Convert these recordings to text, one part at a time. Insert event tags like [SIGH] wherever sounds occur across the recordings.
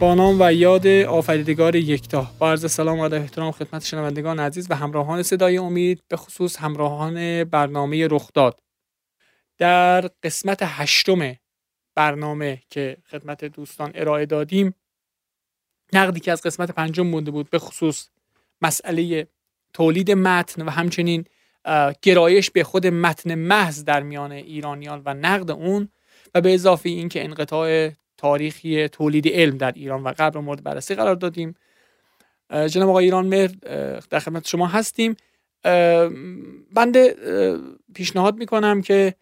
با نام و یاد آفریدگار یکتا. با عرض سلام و ادب احترام خدمت شنوندگان عزیز و همراهان صدای امید به خصوص همراهان برنامه رخداد در قسمت هشتم برنامه که خدمت دوستان ارائه دادیم نقدی که از قسمت پنجم مونده بود به خصوص مسئله تولید متن و همچنین گرایش به خود متن محض در میان ایرانیان و نقد اون و به اضافه اینکه انقطاع تاریخی تولید علم در ایران و غرب مورد بررسی قرار دادیم. جناب آقای ایران مهر در خدمت شما هستیم. بنده پیشنهاد می‌کنم که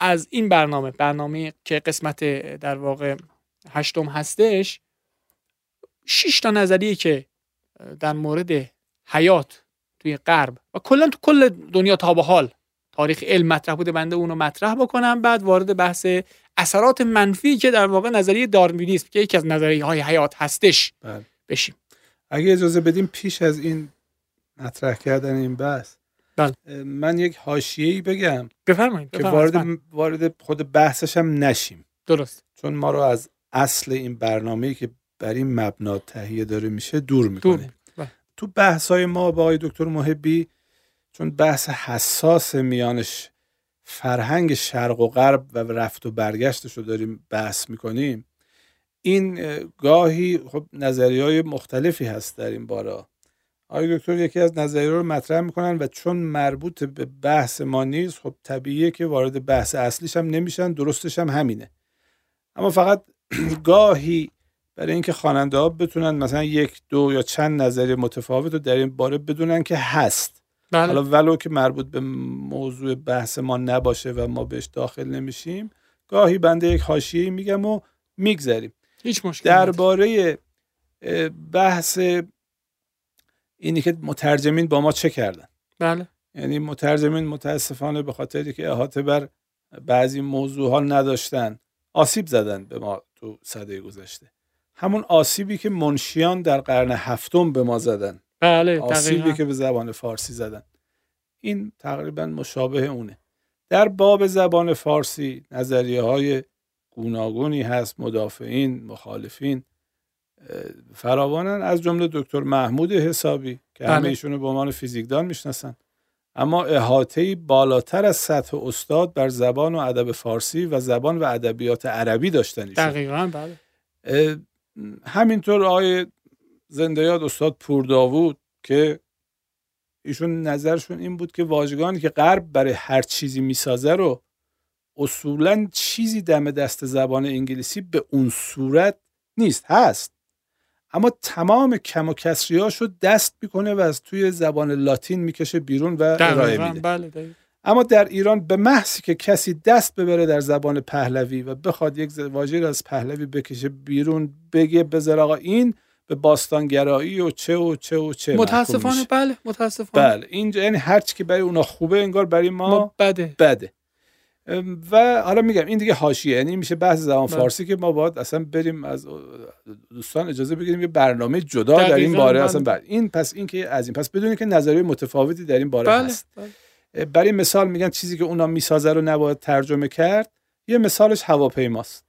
از این برنامه برنامه که قسمت در واقع هشتم هستش شش تا نظریه که در مورد حیات توی غرب و کلا تو کل دنیا تا به حال تاریخ علم مطرح بوده بنده اونو مطرح بکنم. بعد وارد بحث اثرات منفی که در واقع نظریه داروینیسم که یکی از نظریه های حیات هستش بله. بشیم اگه اجازه بدیم پیش از این مطرح کردن این بحث بله. من یک حاشیه‌ای بگم بفرمایید که وارد وارد خود بحثش هم نشیم درست چون ما رو از اصل این برنامه‌ای که بر این مبنا تهیه داره میشه دور می‌کنه دور. بله. تو بحث های ما با آقای دکتر محبی چون بحث حساس میانش فرهنگ شرق و غرب و رفت و برگشتش رو داریم بحث می‌کنیم. این گاهی خب نظریه های مختلفی هست در این بارا. آقای دکتر یکی از نظریه رو مطرح می‌کنن و چون مربوط به بحث ما نیست خب طبیعیه که وارد بحث اصلیش هم نمیشن درستش هم همینه. اما فقط [CLEARS THROAT] گاهی برای اینکه خواننده ها بتونن مثلا یک دو یا چند نظریه متفاوت رو در این باره بدونن که هست. بله. حالا ولو که مربوط به موضوع بحث ما نباشه و ما بهش داخل نمیشیم گاهی بنده یک حاشیه میگم و میگذریم. هیچ مشکل درباره بحث اینی که مترجمین با ما چه کردن. بله. یعنی مترجمین متاسفانه به خاطری که احاطه بر بعضی موضوع ها نداشتن آسیب زدن به ما تو صده گذشته. همون آسیبی که منشیان در قرن هفتم به ما زدن. بله آسیبی که به زبان فارسی زدن. این تقریبا مشابه اونه. در باب زبان فارسی نظریه های گوناگونی هست مدافعین مخالفین فراوانن. از جمله دکتر محمود حسابی که بله. همه ایشونو به عنوان فیزیکدان می‌شناسن. اما احاطه بالاتر از سطح استاد بر زبان و ادب فارسی و زبان و ادبیات عربی داشتن دقیقا بله. همینطور آقای زنده یاد استاد پور داوود که ایشون نظرشون این بود که واژگانی که غرب برای هر چیزی می‌سازه رو اصولا چیزی دم دست زبان انگلیسی به اون صورت نیست هست. اما تمام کم و کسریاشو دست می‌کنه و از توی زبان لاتین می‌کشه بیرون و ارائه میده. بله اما در ایران به محضی که کسی دست ببره در زبان پهلوی و بخواد یک واژه از پهلوی بکشه بیرون بگه بذار آقا این به باستانگرایی و چه و چه و چه متاسفانه بله متاسفانه بله اینجا یعنی هر چی که برای اونا خوبه انگار برای ما, ما بده بده و حالا میگم این دیگه حاشیه یعنی میشه بحث زبان بله. فارسی که ما باید اصلا بریم از دوستان اجازه بگیریم یه برنامه جدا در این باره اصلا بله. این پس این که از این پس بدونید که نظریه متفاوتی در این باره بله. هست بله. برای مثال میگن چیزی که اونا می‌سازه رو نباید ترجمه کرد یه مثالش هواپیماست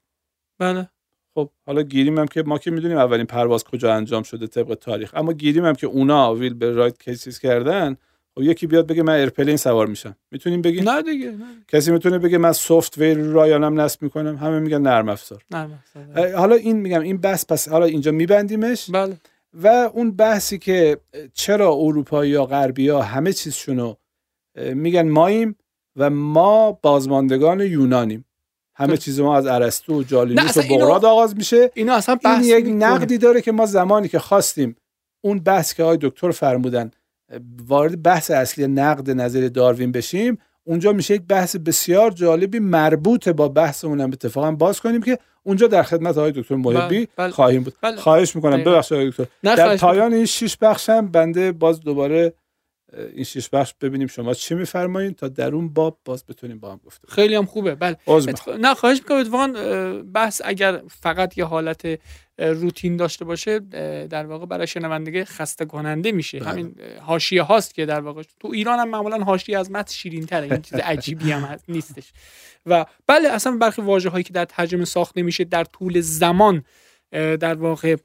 بله خب حالا گیریم هم که ما که می‌دونیم اولین پرواز کجا انجام شده طبق تاریخ. اما گیریم هم که اونا ویلبر رایت کیسیز کردن خب یکی بیاد بگه من airplane سوار میشم. می‌تونیم بگیم؟ نه دیگه نه. کسی می‌تونه بگه من software رایانم نصب می‌کنم؟ همه میگن نرم افزار. نرم حالا این میگم این بحث پس حالا اینجا میبندیمش. بله. و اون بحثی که چرا اروپایی یا غربی ها همه چیزشونو میگن ماییم و ما بازماندگان یونانیم. همه چیز ما از ارسطو و جالینوس و بغراد آغاز میشه. اینو اصلا این یک نقدی داره که ما زمانی که خواستیم اون بحث که آقای دکتر فرمودن وارد بحث اصلی نقد نظر داروین بشیم اونجا میشه یک بحث بسیار جالبی مربوط با بحث اونم اتفاقا باز کنیم که اونجا در خدمت آقای دکتر محبی بل، بل، خواهیم بود. بل. خواهش می‌کنم. ببخشید آقای دکتر. در پایان این شش بخشم بنده باز دوباره این شش بخش ببینیم شما چی میفرمایید تا در اون باب باز بتونیم با هم گفته خیلی هم خوبه. بله. اتفاق... نه خواهش می‌کنم اتفاقا بحث اگر فقط یه حالت روتین داشته باشه در واقع برای شنوندگی خسته کننده میشه. بله. همین حاشیه هاست که در واقع تو ایران هم معمولا حاشیه از متن شیرین تره این چیز عجیبی هم نیستش. و بله اصلا برخی واژه هایی که در ترجمه ساخته میشه در طول زمان در واقع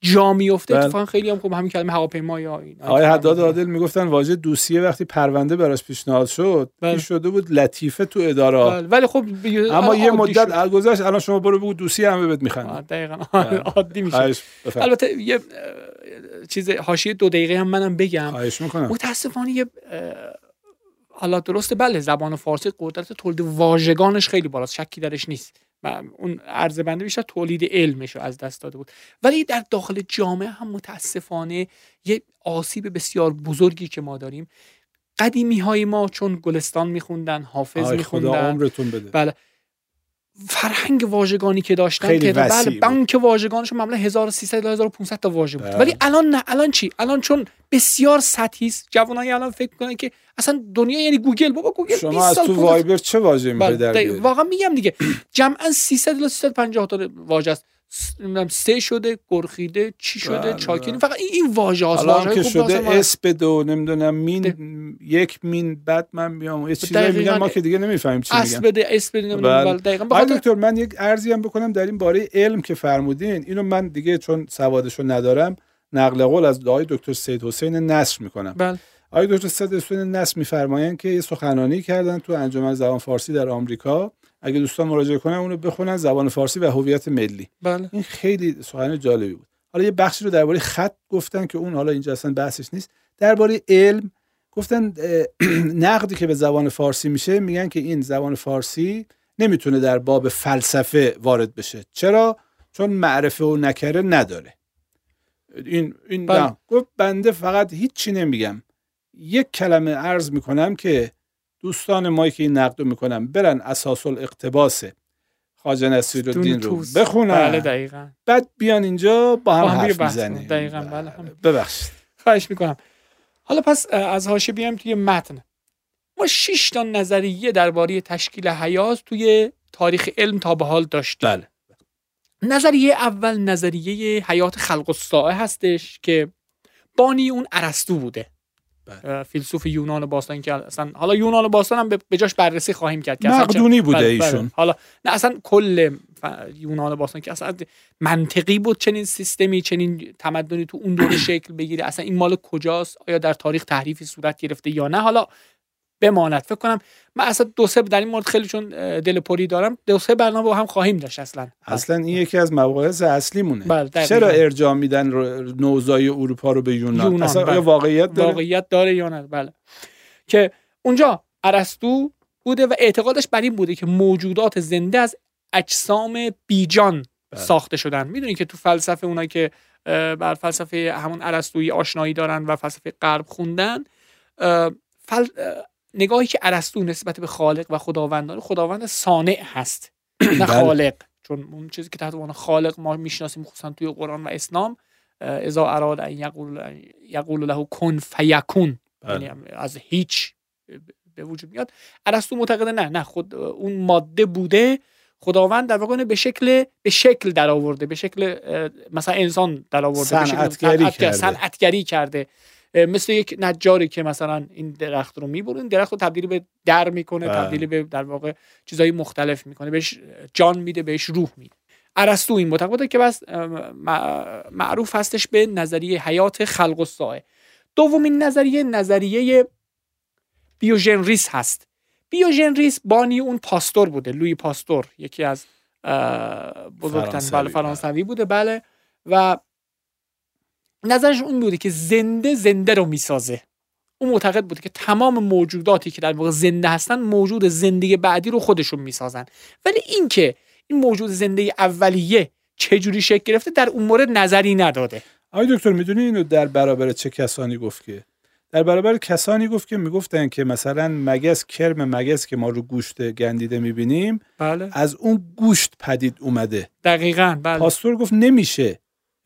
جا میفته بله. اتفاقا خیلی هم خوب همین کلمه هواپیما یا این آقای حداد عادل می‌گفتن واژه دوسیه وقتی پرونده براش پیشنهاد شد بله. شده بود؟ لطیفه تو اداره. بله. ولی خب اما یه مدت گذشت الان شما برو بگو دوسیه همه بهت میخنن دقیقاً. بله. عادی میشه. البته یه چیز حاشیه دو دقیقه هم منم بگم. خواهش می‌کنم. متاسفانه یه حالا درسته بله زبان فارسی قدرت تولید واژگانش خیلی بالاست شکی درش نیست. اون عرض بنده بیشتر تولید علمش رو از دست داده بود. ولی در داخل جامعه هم متاسفانه یه آسیب بسیار بزرگی که ما داریم. قدیمی های ما چون گلستان میخوندن حافظ میخوندن. عمرتون بده. بله. فرهنگ واژگانی که داشتن که بله بانک واژگانشون معمولا 1300 تا 1500 تا واژه بود. بله. ولی الان نه. الان چی؟ الان چون بسیار سطحی است. جوانای الان فکر کنن که اصلا دنیا یعنی گوگل. بابا گوگل شما از تو وایبر چه واژه می‌خوای در واقعا میگم دیگه. جمعا 300 تا 350 تا واژه است. سه شده گرخیده چی شده بله. چاکینی فقط این, این واژه هاست واژه که شده اس دو نمی‌دونم مین ده. یک مین بعد من میام یه چیزی میگم ما که دیگه نمی‌فهمیم چی میگن. بده اس بده نمی‌دونم بله. دقیقاً. بخاطر دکتر من یک ارزی هم بکنم در این باره علم که فرمودین. اینو من دیگه چون سوادشو ندارم نقل قول از آقای دکتر سید حسین نصر می‌کنم. بله. آقای دکتر سید حسین نصر میفرمایند که یه سخنرانی کردن تو انجمن زبان فارسی در آمریکا. اگه دوستان مراجعه کنن اونو بخونن زبان فارسی و هویت ملی. بله. این خیلی سخن جالبی بود. حالا یه بخشی رو درباره خط گفتن که اون حالا اینجا اصلا بحثش نیست. درباره علم گفتن [CLEARS THROAT] نقدی که به زبان فارسی میشه میگن که این زبان فارسی نمی‌تونه در باب فلسفه وارد بشه. چرا؟ چون معرفه و نکره نداره. این این بله. گفت بنده فقط هیچی نمیگم. یک کلمه عرض می‌کنم که دوستان ما که این نقد می‌کنن برن اساس الاقتباس خواجه نصیر الدین رو بخونن. بله دقیقا. بعد بیان اینجا با هم, حرف می‌زنیم. دقیقا بله ببخشید. خواهش می‌کنم. حالا پس از هاشه بیایم توی متن. ما شش تا نظریه درباره تشکیل حیات توی تاریخ علم تا به حال داشتیم. بله. نظریه اول نظریه حیات خلق الساعه هستش که بانی اون ارسطو بوده. بله. فیلسوف یونان باستان که اصلا حالا یونان باستان هم به جاش بررسی خواهیم کرد که مقدونی بوده بله، بله. ایشون. حالا نه اصلا کل یونان باستان که اصلا منطقی بود چنین سیستمی چنین تمدنی تو اون دوره [CLEARS THROAT] شکل بگیره. اصلا این مال کجاست؟ آیا در تاریخ تحریفی صورت گرفته یا نه؟ حالا بماند. فکر کنم من اصلا دو سه در این مورد خیلی چون دل پری دارم. دو سه برنامه با هم خواهیم داشت اصلا. اصلا این یکی از مباحث اصلی مونه بله چرا ارجاع میدن نوزای اروپا رو به یونان, یونان اصلا بله. واقعیت داره؟ واقعیت داره یا نه؟ بله. که اونجا ارسطو بوده و اعتقادش بر این بوده که موجودات زنده از اجسام بیجان بله. ساخته شدن. می‌دونی که تو فلسفه اونایی که بر فلسفه همون ارسطویی آشنایی دارن و فلسفه غرب خوندن فل... نگاهی که ارسطو نسبت به خالق و خداوندان خداوند صانع هست نه بله. خالق چون اون چیزی که تحت عنوان خالق ما می‌شناسیم خصوصا توی قرآن و اسلام اذا اراد ان یقول یقول له کن فیکون بله. یعنی از هیچ به وجود میاد ارسطو معتقده نه نه خود اون ماده بوده خداوند در واقع به شکل به شکل در آورده به شکل مثلا انسان در آورده صنعتگری کرده. صنعتگری کرده مثل یک نجاری که مثلا این درخت رو می‌بره این درخت رو تبدیل به در می‌کنه بله. تبدیل به در واقع چیزهای مختلف می‌کنه بهش جان میده بهش روح میده. ارسطو این معتقده که بس معروف هستش به نظریه حیات خلق الساعه دومین نظریه نظریه biogenesis هست. biogenesis بانی اون پاستور بوده لویی پاستور یکی از بزرگترین بله. فرانسوی بوده بله. و نظرش اون بوده که زنده زنده رو می‌سازه. اون معتقد بوده که تمام موجوداتی که در واقع زنده هستن موجود زندگی بعدی رو خودشون می‌سازن. ولی اینکه این موجود زنده اولیه چجوری شکل گرفته در اون مورد نظری نداده. آقای دکتر می‌دونی اینو در برابر چه کسانی گفت که؟ در برابر کسانی گفت که می‌گفتن که مثلا مگس کرم مگس که ما رو گوشت گندیده می‌بینیم بله. از اون گوشت پدید اومده. دقیقا بله. پاستور گفت نمیشه.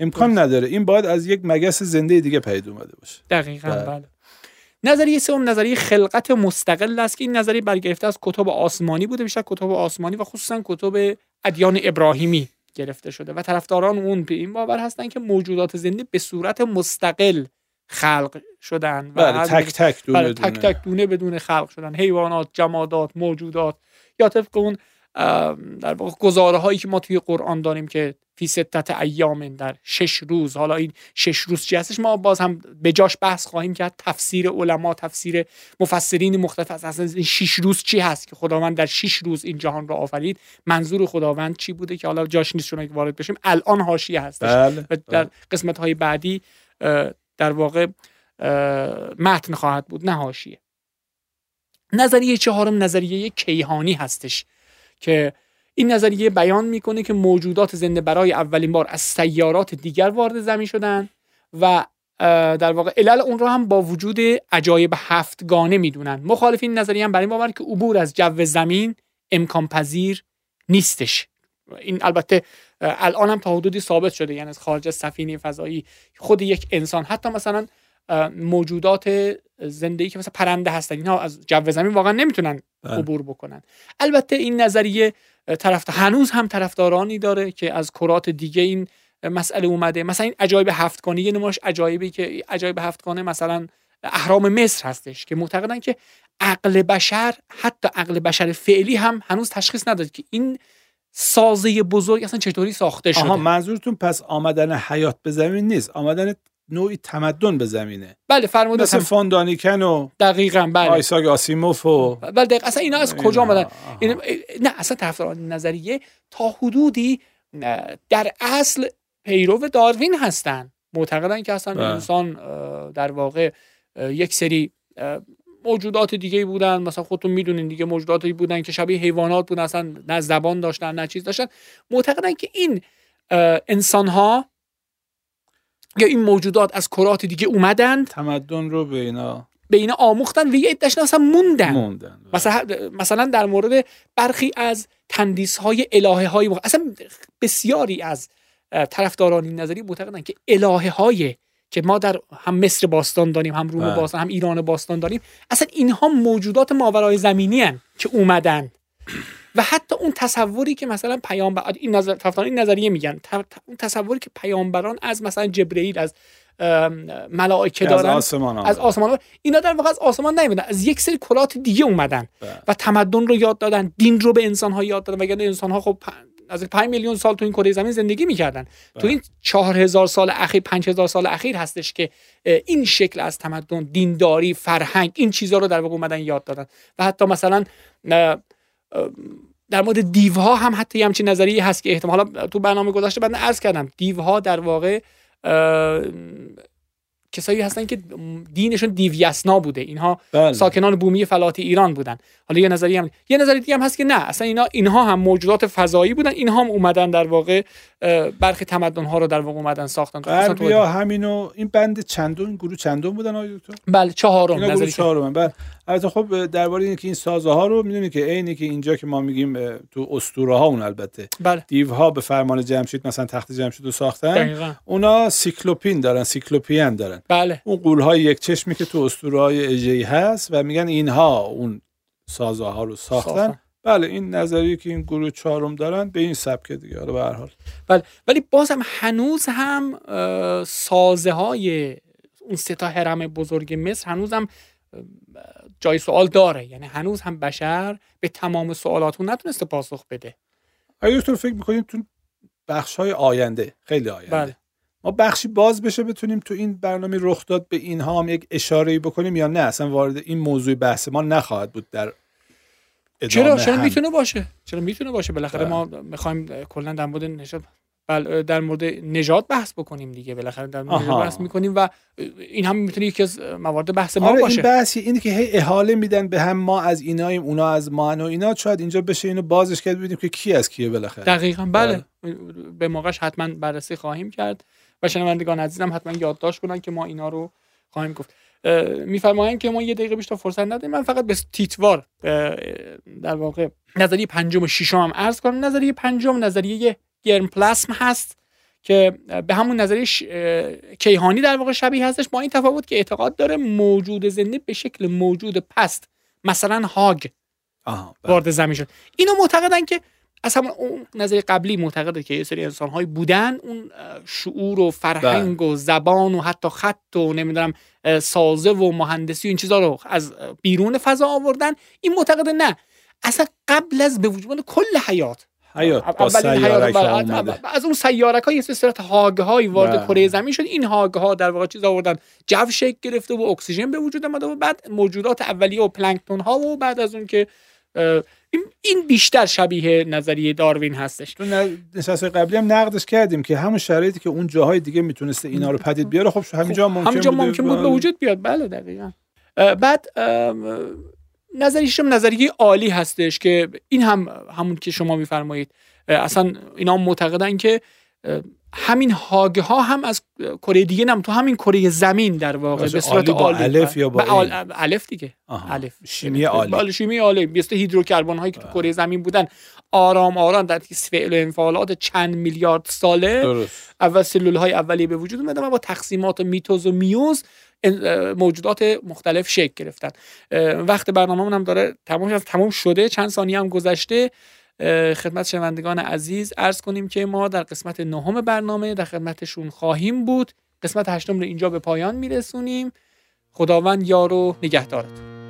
امکان نداره. این باید از یک مگس زنده دیگه پدید اومده باشه. دقیقا بله, بله. نظریه سوم نظریه خلقت مستقل است که این نظریه برگرفته از کتب آسمانی بوده. بیشتر کتب آسمانی و خصوصا کتب ادیان ابراهیمی گرفته شده و طرفداران اون به این باور هستن که موجودات زنده به صورت مستقل خلق شدن و بله تک تک دونه, بله تک تک دونه بدون خلق شدن. حیوانات جمادات موجودات. یا طبق اون در واقع گزاره هایی که ما توی قرآن داریم که فی ستت ایام در شش روز حالا این شش روز چی هستش؟ ما باز هم به جاش بحث خواهیم کرد. تفسیر علما تفسیر مفسرین مختلف اصلا این شش روز چی هست که خداوند در شش روز این جهان را آفرید؟ منظور خداوند چی بوده که حالا جاش نیست شما وارد بشیم الان حاشیه هستش. بله. و در قسمت های بعدی در واقع متن خواهد بود نه حاشیه. نظریه چهارم نظریه کیهانی هستش. که این نظریه بیان می‌کنه که موجودات زنده برای اولین بار از سیارات دیگر وارد زمین شدن و در واقع علل اون رو هم با وجود عجایب هفتگانه می‌دونن. مخالفین نظریه هم برای باور که عبور از جو زمین امکان پذیر نیستش. این البته الان هم تا حدودی ثابت شده یعنی از خارج از سفینه فضایی خود یک انسان. حتی مثلا موجودات زندگی که مثلا پرنده هستن اینها از جو زمین واقعا نمی‌تونن بله. عبور بکنن. البته این نظریه طرف هنوز هم طرفدارانی داره که از کرات دیگه این مسئله اومده. مثلا این عجایب هفتگانه یه نماش عجایبی که عجایب هفتگانه مثلا اهرام مصر هستش که معتقدن که عقل بشر حتی عقل بشر فعلی هم هنوز تشخیص نداد که این سازه بزرگ اصلا چطوری ساخته شده. آها منظورتون پس آمدن حیات به زمین نیست. آمدن نوعی تمدن به زمینه. بله فرموده مثل فاندانیکن و دقیقا بله. آیساگ آسیموف و بله دقیقا. اصلا اینا از کجا آمدن؟ نه اصلا طرفداران نظریه تا حدودی در اصل پیرو داروین هستن. معتقدن که اصلا بله. انسان در واقع یک سری موجودات دیگه بودن. مثلا خودتون می‌دونین دیگه موجوداتی بودن که شبیه حیوانات بودن. اصلا نه زبان داشتن نه چیز داشتن. معتقدن که این انسان ها یا این موجودات از کرات دیگه اومدن تمدن رو به اینا به اینا آموختن و یه عدهش اصلا موندن, موندن. مثلا مثلا در مورد برخی از تندیس های الهه های اصلا بسیاری از طرفداران این نظری معتقدن که الهه های که ما در هم مصر باستان داریم هم روم بله. باستان هم ایران باستان داریم اصلا اینها موجودات ماورای زمینی هن که اومدن و حتی اون تصوری که مثلا پیامبر این نظر این نظریه میگن. اون تصوری که پیامبران از مثلا جبرئیل از ملائکه دارن از آسمان از آسمان اینا در واقع از آسمان نیومدن. از یک سری کلات دیگه اومدن بله. و تمدن رو یاد دادن. دین رو به انسان ها یاد دادن. وگرنه انسان ها خب از 5 میلیون سال تو این کره زمین زندگی می‌کردن. تو این 4000 سال اخیر 5000 سال اخیر هستش که این شکل از تمدن دینداری فرهنگ این چیزها رو در واقع اومدن یاد دادن. و حتی مثلا در مورد دیوها هم حتی یه همچین نظریه هست که احتمالا تو برنامه گذاشته بنده عرض کردم دیوها در واقع کسایی هستن که دینشون دیویسنا بوده. اینها بله. ساکنان بومی فلات ایران بودن. حالا یه نظری هم یه نظری دیگه هم هست که نه. اصلا اینا اینها هم موجودات فضایی بودن. اینها هم اومدن در واقع برخی تمدن ها رو در واقع اومدن ساختن. غربیا همینو این بند چندون گروه چندون بودن آقای دکتر؟ بله چهارم نظری چهارم بله. البته خب درباره اینکه این سازه ها رو می‌دونید که عینی که اینجا که ما میگیم تو اسطوره ها اون البته. بله. دیو ها به فرمان جمشید مثلا تخت جمشید رو ساختن. دقیقا. اونا سیکلوپین دارن سیکلوپین دارن. بله. اون قول های یک چشمی که تو اسطوره های اژه‌ای هست و میگن اینها اون سازه ها رو ساختن. بله این نظریه که این گروه چهارم دارن به این سبک دیگه حالا به هر حال. بله ولی بازم هنوز هم سازه های اون سه تا حرم بزرگ مصر هنوز هم جای سوال داره. یعنی هنوز هم بشر به تمام سوالاتون نتونسته پاسخ بده. آیا دکتر فکر می‌کنیم تو بخش های آینده خیلی آینده. بله. ما بخشی باز بشه بتونیم تو این برنامه رخ داد به اینها هم یک اشاره بکنیم یا نه؟ اصلا وارد این موضوع بحث ما نخواهد بود در چرا؟ چرا می‌تونه باشه؟ چرا می‌تونه باشه؟ بالاخره ما می‌خوایم کلا در مورد نشد بل در مورد نجات بحث بکنیم دیگه. بالاخره در مورد بحث می‌کنیم و این هم می‌تونه یکی از موارد بحث ما آره باشه. این بحثی اینه که هی احاله میدن به هم ما از ایناییم اونا از ما و اینا. شاید اینجا بشه اینو بازش کرد ببینیم که کی از کیه بالاخره. دقیقا بله, بله. به موقعش حتما بررسی خواهیم کرد. و شنوندگان عزیزم حتما یادداشت کنن که ما اینا رو خواهیم گفت. میفرمایند که ما یه دقیقه بیشتر فرصت نداریم. من فقط به تیتوار در واقع نظریه پنجم و ششم هم عرض کنم. نظریه پنجم نظریه گرم پلاسم هست که به همون نظریه کیهانی در واقع شبیه هستش. با این تفاوت که اعتقاد داره موجود زنده به شکل موجود پست مثلا هاگ بله. وارد زمین شد. اینا معتقدن که از همون اون نظر قبلی معتقده که یه سری انسان های بودن اون شعور و فرهنگ بله. و زبان و حتی خط و نمی‌دونم سازه و مهندسی و این چیزها رو از بیرون فضا آوردن. این معتقده نه. اصلا قبل از به وجود کل حیات. حیات با حیات از اون سیارک های به صورت هاگه های وارد بله. کره زمین شد. این هاگه ها در واقع چیز آوردن. جو شکل گرفته و اکسیژن به وجود آمده و بعد موجودات اولیه و پلانکتون ها و بعد از اون که این بیشتر شبیه نظریه داروین هستش. تو نشست قبلی هم نقدش کردیم که همون شرایطی که اون جاهای دیگه می‌تونسته اینا رو پدید بیاره خب همینجا ممکن همینجا ممکن بود به وجود بیاد. بله دقیقا. بعد نظریشم نظریه عالی هستش که این هم همون که شما میفرمایید. اصلا اینا معتقدن که همین هاگه ها هم از کره دیگه نم تو همین کره زمین در واقع به صورت با الف یا با الف دیگه. الف شیمی عالی بله شیمی عالی مثل هیدروکربن هایی که تو کره زمین بودن آرام آرام در فعل و انفعالات چند میلیارد ساله درست. اول سلول های اولیه به وجود اومدن و با تقسیمات میتوز و میوز موجودات مختلف شکل گرفتن. وقت برنامه هم داره تمام تمام شده چند ثانیه هم گذشته. خدمت شنوندگان عزیز ارز کنیم که ما در قسمت نهم برنامه در خدمتشون خواهیم بود. قسمت هشتم رو اینجا به پایان میرسونیم. خداوند یار و نگهدارت